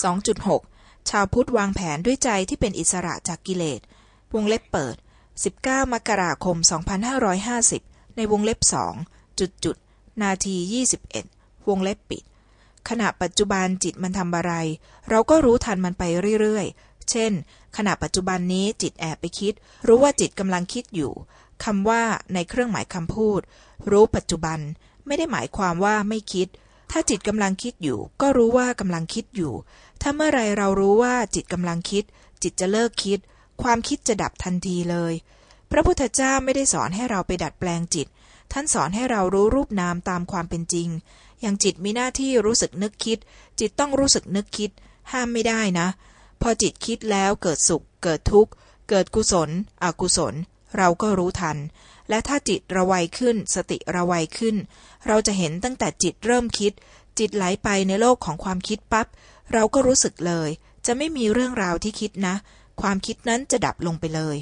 2.6 ชาวพุทธวางแผนด้วยใจที่เป็นอิสระจากกิเลส วงเล็บเปิด 19 มกราคม 2550 ในวงเล็บสองจุดจุดนาที 21 วงเล็บปิด ขณะปัจจุบันจิตมันทำอะไร เราก็รู้ทันมันไปเรื่อยๆ เช่น ขณะปัจจุบันนี้จิตแอบไปคิด รู้ว่าจิตกำลังคิดอยู่คำว่าในเครื่องหมายคำพูด รู้ปัจจุบันไม่ได้หมายความว่าไม่คิด ถ้าจิตกำลังคิดอยู่ ก็รู้ว่ากำลังคิดอยู่ ถ้าเมื่อไรเรารู้ว่าจิตกำลังคิด จิตจะเลิกคิด ความคิดจะดับทันทีเลย พระพุทธเจ้าไม่ได้สอนให้เราไปดัดแปลงจิต ท่านสอนให้เรารู้รูปนามตามความเป็นจริง อย่างจิตมีหน้าที่รู้สึกนึกคิด จิตต้องรู้สึกนึกคิด ห้ามไม่ได้นะ พอจิตคิดแล้วเกิดสุข เกิดทุกข์ เกิดกุศล อกุศล เราก็รู้ทัน และถ้าจิตระไวขึ้น สติระไวขึ้น เราจะเห็นตั้งแต่จิตเริ่มคิด จิตไหลไปในโลกของความคิดปับ๊บเราก็รู้สึกเลย จะไม่มีเรื่องราวที่คิดนะ ความคิดนั้นจะดับลงไปเลย